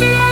you